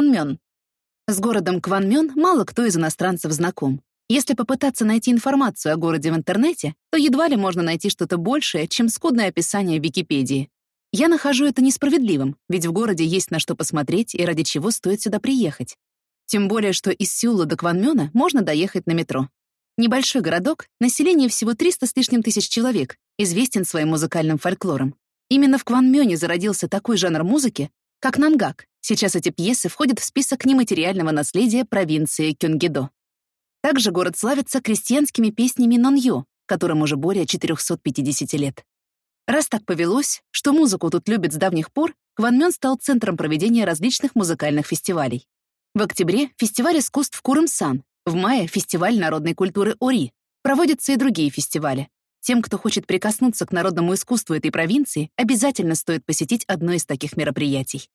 Кванмён. С городом Кванмён мало кто из иностранцев знаком. Если попытаться найти информацию о городе в интернете, то едва ли можно найти что-то большее, чем скудное описание в Википедии. Я нахожу это несправедливым, ведь в городе есть на что посмотреть и ради чего стоит сюда приехать. Тем более, что из Сеула до Кванмёна можно доехать на метро. Небольшой городок, население всего 300 с лишним тысяч человек, известен своим музыкальным фольклором. Именно в Кванмёне зародился такой жанр музыки, как нангак. Сейчас эти пьесы входят в список нематериального наследия провинции Кёнгидо. Также город славится крестьянскими песнями ноньё, которым уже более 450 лет. Раз так повелось, что музыку тут любят с давних пор, Кванмён стал центром проведения различных музыкальных фестивалей. В октябре — фестиваль искусств Курымсан, в мае — фестиваль народной культуры Ори. Проводятся и другие фестивали. Тем, кто хочет прикоснуться к народному искусству этой провинции, обязательно стоит посетить одно из таких мероприятий.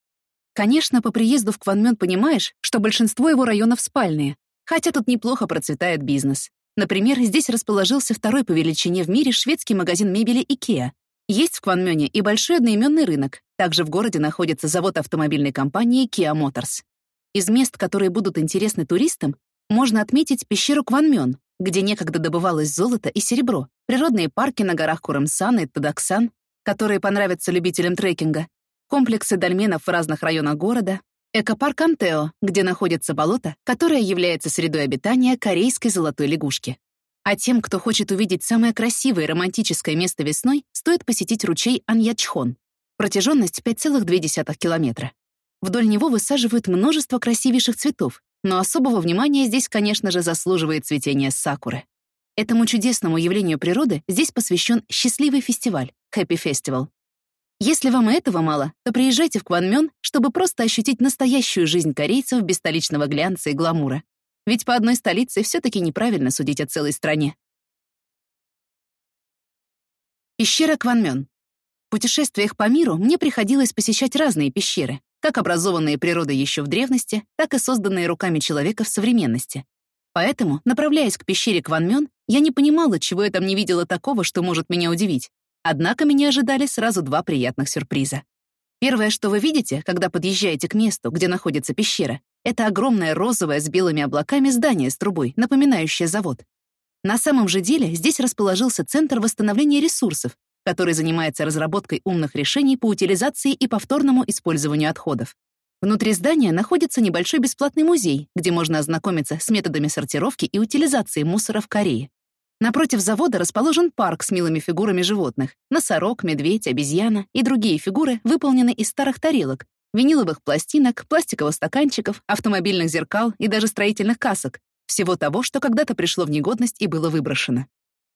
Конечно, по приезду в Кванмён понимаешь, что большинство его районов спальные, хотя тут неплохо процветает бизнес. Например, здесь расположился второй по величине в мире шведский магазин мебели IKEA. Есть в Кванмёне и большой одноименный рынок. Также в городе находится завод автомобильной компании Kia Motors. Из мест, которые будут интересны туристам, можно отметить пещеру Кванмён, где некогда добывалось золото и серебро, природные парки на горах Курамсан и Тадаксан, которые понравятся любителям трекинга, комплексы дольменов в разных районах города, экопарк Антео, где находится болото, которое является средой обитания корейской золотой лягушки. А тем, кто хочет увидеть самое красивое и романтическое место весной, стоит посетить ручей Аньячхон. Протяженность 5,2 километра. Вдоль него высаживают множество красивейших цветов, но особого внимания здесь, конечно же, заслуживает цветение сакуры. Этому чудесному явлению природы здесь посвящен счастливый фестиваль — Happy Festival. Если вам и этого мало, то приезжайте в Кванмён, чтобы просто ощутить настоящую жизнь корейцев без столичного глянца и гламура. Ведь по одной столице все таки неправильно судить о целой стране. Пещера Кванмён. В путешествиях по миру мне приходилось посещать разные пещеры, как образованные природой еще в древности, так и созданные руками человека в современности. Поэтому, направляясь к пещере Кванмён, я не понимала, чего я там не видела такого, что может меня удивить. Однако меня ожидали сразу два приятных сюрприза. Первое, что вы видите, когда подъезжаете к месту, где находится пещера, это огромное розовое с белыми облаками здание с трубой, напоминающее завод. На самом же деле здесь расположился Центр восстановления ресурсов, который занимается разработкой умных решений по утилизации и повторному использованию отходов. Внутри здания находится небольшой бесплатный музей, где можно ознакомиться с методами сортировки и утилизации мусора в Корее. Напротив завода расположен парк с милыми фигурами животных — носорог, медведь, обезьяна и другие фигуры выполнены из старых тарелок, виниловых пластинок, пластиковых стаканчиков, автомобильных зеркал и даже строительных касок, всего того, что когда-то пришло в негодность и было выброшено.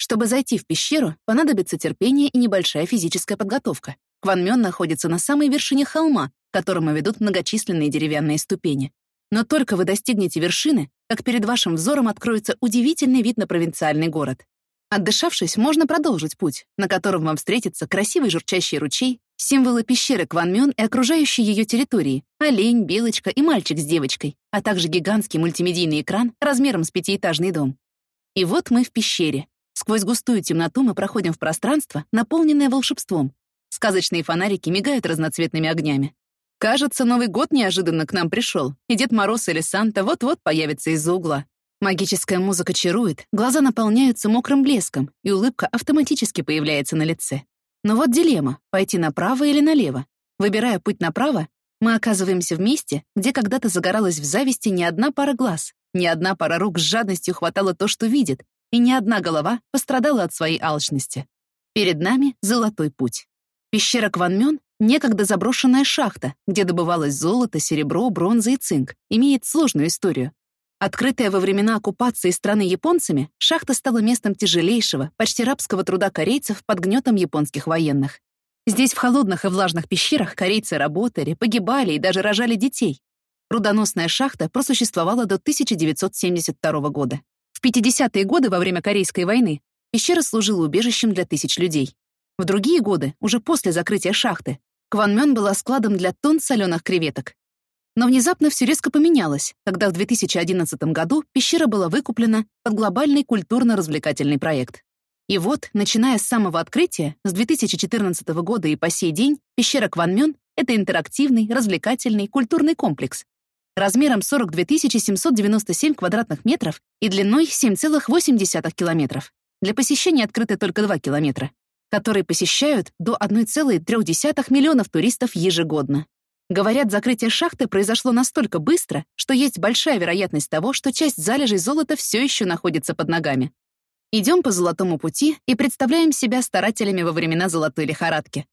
Чтобы зайти в пещеру, понадобится терпение и небольшая физическая подготовка. Кванмён находится на самой вершине холма, к которому ведут многочисленные деревянные ступени. Но только вы достигнете вершины, как перед вашим взором откроется удивительный вид на провинциальный город. Отдышавшись, можно продолжить путь, на котором вам встретится красивый журчащий ручей, символы пещеры Кванмён и окружающей ее территории, олень, белочка и мальчик с девочкой, а также гигантский мультимедийный экран размером с пятиэтажный дом. И вот мы в пещере, Сквозь густую темноту мы проходим в пространство, наполненное волшебством. Сказочные фонарики мигают разноцветными огнями. Кажется, Новый год неожиданно к нам пришел, и Дед Мороз или Санта вот-вот появится из-за угла. Магическая музыка чарует, глаза наполняются мокрым блеском, и улыбка автоматически появляется на лице. Но вот дилемма — пойти направо или налево. Выбирая путь направо, мы оказываемся в месте, где когда-то загоралась в зависти не одна пара глаз, ни одна пара рук с жадностью хватала то, что видит, и ни одна голова пострадала от своей алчности. Перед нами золотой путь. Пещера Кванмён — некогда заброшенная шахта, где добывалось золото, серебро, бронза и цинк, имеет сложную историю. Открытая во времена оккупации страны японцами, шахта стала местом тяжелейшего, почти рабского труда корейцев под гнетом японских военных. Здесь в холодных и влажных пещерах корейцы работали, погибали и даже рожали детей. Рудоносная шахта просуществовала до 1972 года. В 50-е годы во время Корейской войны пещера служила убежищем для тысяч людей. В другие годы, уже после закрытия шахты, Кванмён была складом для тонн соленых креветок. Но внезапно все резко поменялось, когда в 2011 году пещера была выкуплена под глобальный культурно-развлекательный проект. И вот, начиная с самого открытия, с 2014 года и по сей день, пещера Кванмён — это интерактивный, развлекательный, культурный комплекс, размером 42 797 квадратных метров и длиной 7,8 километров. Для посещения открыты только 2 километра, которые посещают до 1,3 миллионов туристов ежегодно. Говорят, закрытие шахты произошло настолько быстро, что есть большая вероятность того, что часть залежей золота все еще находится под ногами. Идем по золотому пути и представляем себя старателями во времена золотой лихорадки.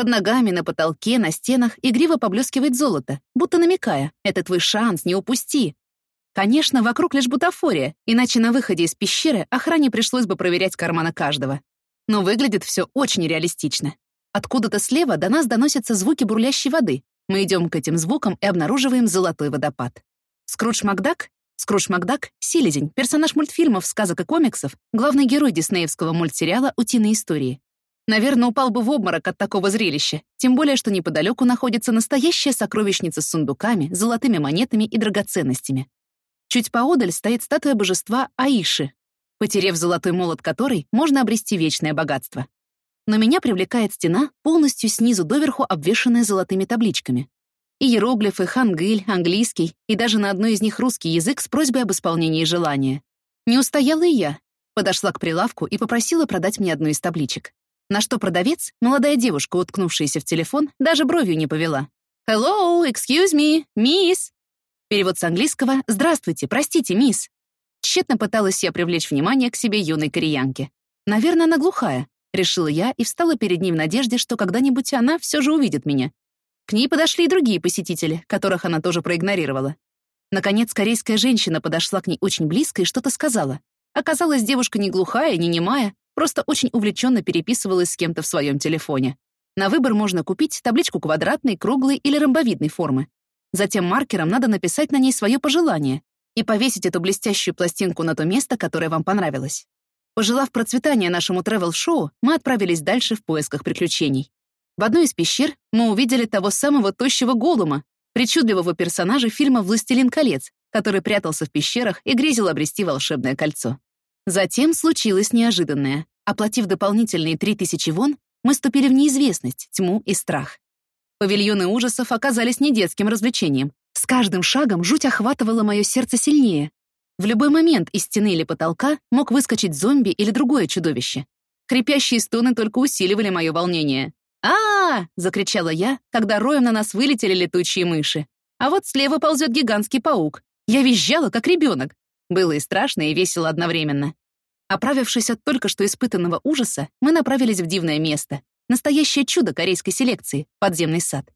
Под ногами, на потолке, на стенах игриво поблескивает золото, будто намекая «это твой шанс, не упусти». Конечно, вокруг лишь бутафория, иначе на выходе из пещеры охране пришлось бы проверять карманы каждого. Но выглядит все очень реалистично. Откуда-то слева до нас доносятся звуки бурлящей воды, мы идем к этим звукам и обнаруживаем золотой водопад. Скрудж Макдак? Скрудж Макдак — Селезень, персонаж мультфильмов, сказок и комиксов, главный герой диснеевского мультсериала «Утиные истории». Наверное, упал бы в обморок от такого зрелища, тем более, что неподалеку находится настоящая сокровищница с сундуками, золотыми монетами и драгоценностями. Чуть поодаль стоит статуя божества Аиши, потерев золотой молот которой, можно обрести вечное богатство но меня привлекает стена, полностью снизу доверху обвешанная золотыми табличками. Иероглифы, хангыль, английский и даже на одной из них русский язык с просьбой об исполнении желания. Не устояла и я. Подошла к прилавку и попросила продать мне одну из табличек. На что продавец, молодая девушка, уткнувшаяся в телефон, даже бровью не повела. «Hello, excuse me, miss!» Перевод с английского «Здравствуйте, простите, мисс». Тщетно пыталась я привлечь внимание к себе юной кореянки. Наверное, она глухая, Решила я и встала перед ним в надежде, что когда-нибудь она все же увидит меня. К ней подошли и другие посетители, которых она тоже проигнорировала. Наконец, корейская женщина подошла к ней очень близко и что-то сказала. Оказалось, девушка не глухая, не немая, просто очень увлеченно переписывалась с кем-то в своем телефоне. На выбор можно купить табличку квадратной, круглой или ромбовидной формы. Затем маркером надо написать на ней свое пожелание и повесить эту блестящую пластинку на то место, которое вам понравилось. Пожелав процветания нашему тревел-шоу, мы отправились дальше в поисках приключений. В одной из пещер мы увидели того самого тощего голума, причудливого персонажа фильма «Властелин колец», который прятался в пещерах и грезил обрести волшебное кольцо. Затем случилось неожиданное. Оплатив дополнительные 3000 вон, мы ступили в неизвестность, тьму и страх. Павильоны ужасов оказались не детским развлечением. С каждым шагом жуть охватывала мое сердце сильнее, в любой момент из стены или потолка мог выскочить зомби или другое чудовище. Хрипящие стоны только усиливали мое волнение. а, -а, закричала я, когда роем на нас вылетели летучие мыши. А вот слева ползет гигантский паук. Я визжала, как ребенок. Было и страшно, и весело одновременно. Оправившись от только что испытанного ужаса, мы направились в дивное место. Настоящее чудо корейской селекции — подземный сад.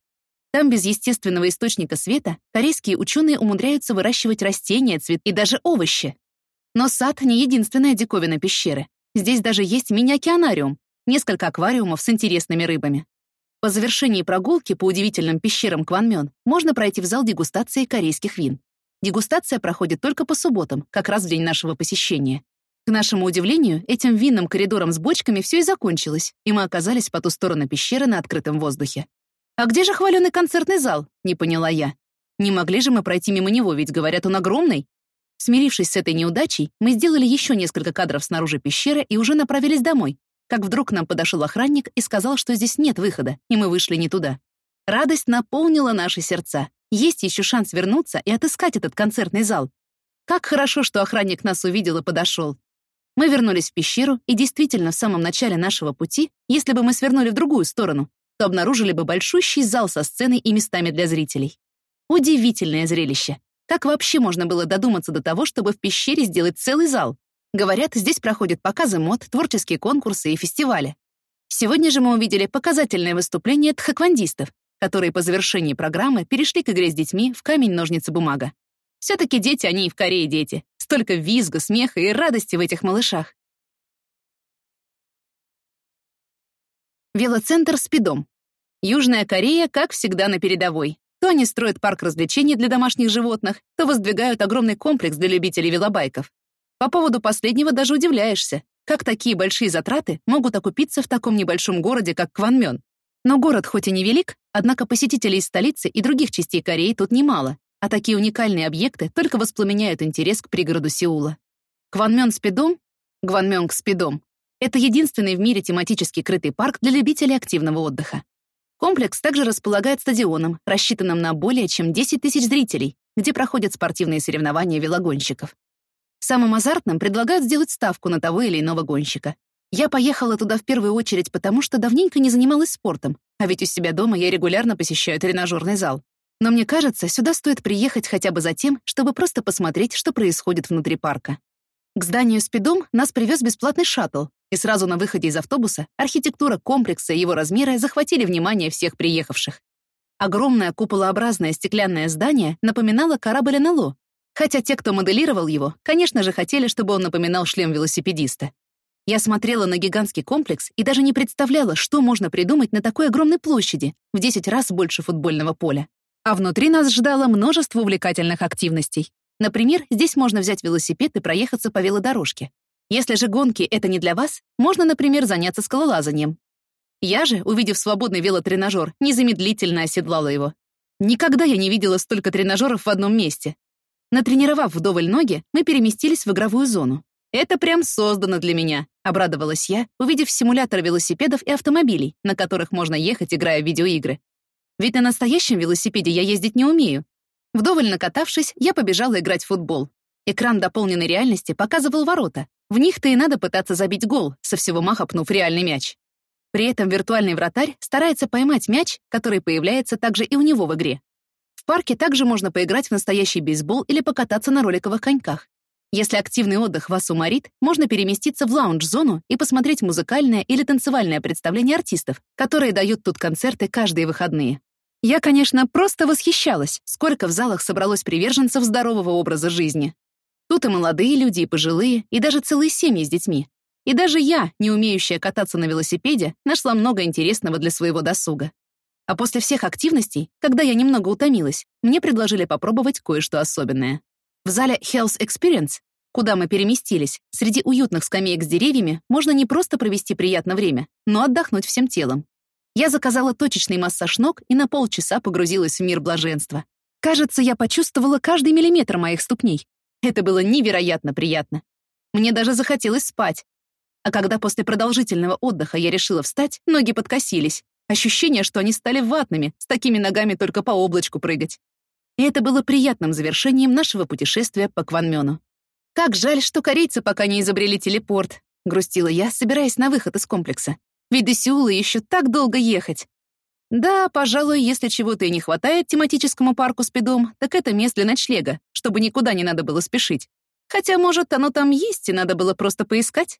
Там без естественного источника света корейские ученые умудряются выращивать растения, цвет и даже овощи. Но сад — не единственная диковина пещеры. Здесь даже есть мини-океанариум, несколько аквариумов с интересными рыбами. По завершении прогулки по удивительным пещерам Кванмён можно пройти в зал дегустации корейских вин. Дегустация проходит только по субботам, как раз в день нашего посещения. К нашему удивлению, этим винным коридором с бочками все и закончилось, и мы оказались по ту сторону пещеры на открытом воздухе. «А где же хваленый концертный зал?» — не поняла я. «Не могли же мы пройти мимо него, ведь, говорят, он огромный». Смирившись с этой неудачей, мы сделали еще несколько кадров снаружи пещеры и уже направились домой, как вдруг к нам подошел охранник и сказал, что здесь нет выхода, и мы вышли не туда. Радость наполнила наши сердца. Есть еще шанс вернуться и отыскать этот концертный зал. Как хорошо, что охранник нас увидел и подошел. Мы вернулись в пещеру, и действительно, в самом начале нашего пути, если бы мы свернули в другую сторону, то обнаружили бы большущий зал со сценой и местами для зрителей. Удивительное зрелище. Как вообще можно было додуматься до того, чтобы в пещере сделать целый зал? Говорят, здесь проходят показы мод, творческие конкурсы и фестивали. Сегодня же мы увидели показательное выступление тхаквондистов, которые по завершении программы перешли к игре с детьми в камень-ножницы-бумага. Все-таки дети, они и в Корее дети. Столько визга, смеха и радости в этих малышах. Велоцентр «Спидом». Южная Корея, как всегда, на передовой. То они строят парк развлечений для домашних животных, то воздвигают огромный комплекс для любителей велобайков. По поводу последнего даже удивляешься, как такие большие затраты могут окупиться в таком небольшом городе, как Кванмён. Но город хоть и невелик, однако посетителей из столицы и других частей Кореи тут немало, а такие уникальные объекты только воспламеняют интерес к пригороду Сеула. Кванмён Спидом, Гванмёнг Спидом это единственный в мире тематический крытый парк для любителей активного отдыха. Комплекс также располагает стадионом, рассчитанным на более чем 10 тысяч зрителей, где проходят спортивные соревнования велогонщиков. Самым азартным предлагают сделать ставку на того или иного гонщика. Я поехала туда в первую очередь потому, что давненько не занималась спортом, а ведь у себя дома я регулярно посещаю тренажерный зал. Но мне кажется, сюда стоит приехать хотя бы за тем, чтобы просто посмотреть, что происходит внутри парка. К зданию «Спидом» нас привез бесплатный шаттл, и сразу на выходе из автобуса архитектура комплекса и его размеры захватили внимание всех приехавших. Огромное куполообразное стеклянное здание напоминало корабль НЛО, хотя те, кто моделировал его, конечно же, хотели, чтобы он напоминал шлем велосипедиста. Я смотрела на гигантский комплекс и даже не представляла, что можно придумать на такой огромной площади, в 10 раз больше футбольного поля. А внутри нас ждало множество увлекательных активностей. Например, здесь можно взять велосипед и проехаться по велодорожке. Если же гонки — это не для вас, можно, например, заняться скалолазанием. Я же, увидев свободный велотренажер, незамедлительно оседлала его. Никогда я не видела столько тренажеров в одном месте. Натренировав вдоволь ноги, мы переместились в игровую зону. «Это прям создано для меня», — обрадовалась я, увидев симулятор велосипедов и автомобилей, на которых можно ехать, играя в видеоигры. Ведь на настоящем велосипеде я ездить не умею, Вдоволь накатавшись, я побежала играть в футбол. Экран дополненной реальности показывал ворота. В них-то и надо пытаться забить гол, со всего маха пнув реальный мяч. При этом виртуальный вратарь старается поймать мяч, который появляется также и у него в игре. В парке также можно поиграть в настоящий бейсбол или покататься на роликовых коньках. Если активный отдых вас уморит, можно переместиться в лаунж-зону и посмотреть музыкальное или танцевальное представление артистов, которые дают тут концерты каждые выходные. Я, конечно, просто восхищалась, сколько в залах собралось приверженцев здорового образа жизни. Тут и молодые люди, и пожилые, и даже целые семьи с детьми. И даже я, не умеющая кататься на велосипеде, нашла много интересного для своего досуга. А после всех активностей, когда я немного утомилась, мне предложили попробовать кое-что особенное. В зале Health Experience, куда мы переместились, среди уютных скамеек с деревьями можно не просто провести приятное время, но отдохнуть всем телом. Я заказала точечный массаж ног и на полчаса погрузилась в мир блаженства. Кажется, я почувствовала каждый миллиметр моих ступней. Это было невероятно приятно. Мне даже захотелось спать. А когда после продолжительного отдыха я решила встать, ноги подкосились. Ощущение, что они стали ватными, с такими ногами только по облачку прыгать. И это было приятным завершением нашего путешествия по Кванмёну. «Как жаль, что корейцы пока не изобрели телепорт», — грустила я, собираясь на выход из комплекса. Ведь до Сеула еще так долго ехать. Да, пожалуй, если чего-то и не хватает тематическому парку Спидом, так это мест для ночлега, чтобы никуда не надо было спешить. Хотя, может, оно там есть, и надо было просто поискать.